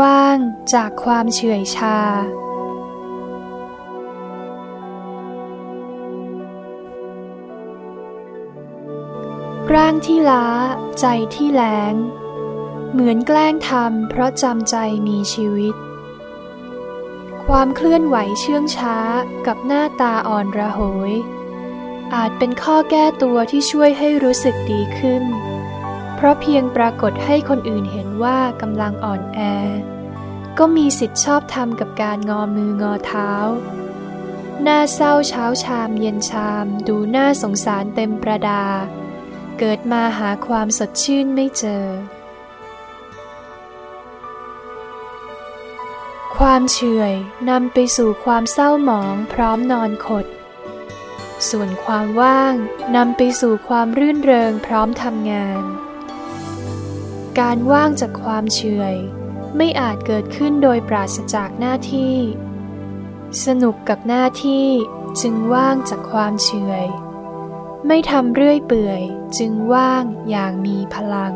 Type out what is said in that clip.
ว่างจากความเฉื่อยชา ร่างที่ล้าใจที่แหลง เหมือนแกล้งทำเพราะจำใจมีชีวิต ความเคลื่อนไหวเชื่องช้ากับหน้าตาอ่อนระโหย อาจเป็นข้อแก้ตัวที่ช่วยให้รู้สึกดีขึ้น ราะเพียงปรากฏให้คนอื่นเห็นว่ากำลังอ่อนแอ ก็มีสิทธิ์ชอบทำกับการงอมืองอเท้า หน้าเศร้าเช้าชามเย็นชามดูน่าสงสารเต็มประดา เกิดมาหาความสดชื่นไม่เจอ ความเฉื่อยนำไปสู่ความเศร้าหมองพร้อมนอนขดส่วนความว่างนำไปสู่ความรื่นเริงพร้อมทำงาน การว่างจากความเฉยไม่อาจเกิดขึ้นโดยปราศจากหน้าที่ สนุกกับหน้าที่จึงว่างจากความเฉยไม่ทำเรื่อยเปื่อยจึงว่างอย่างมีพลัง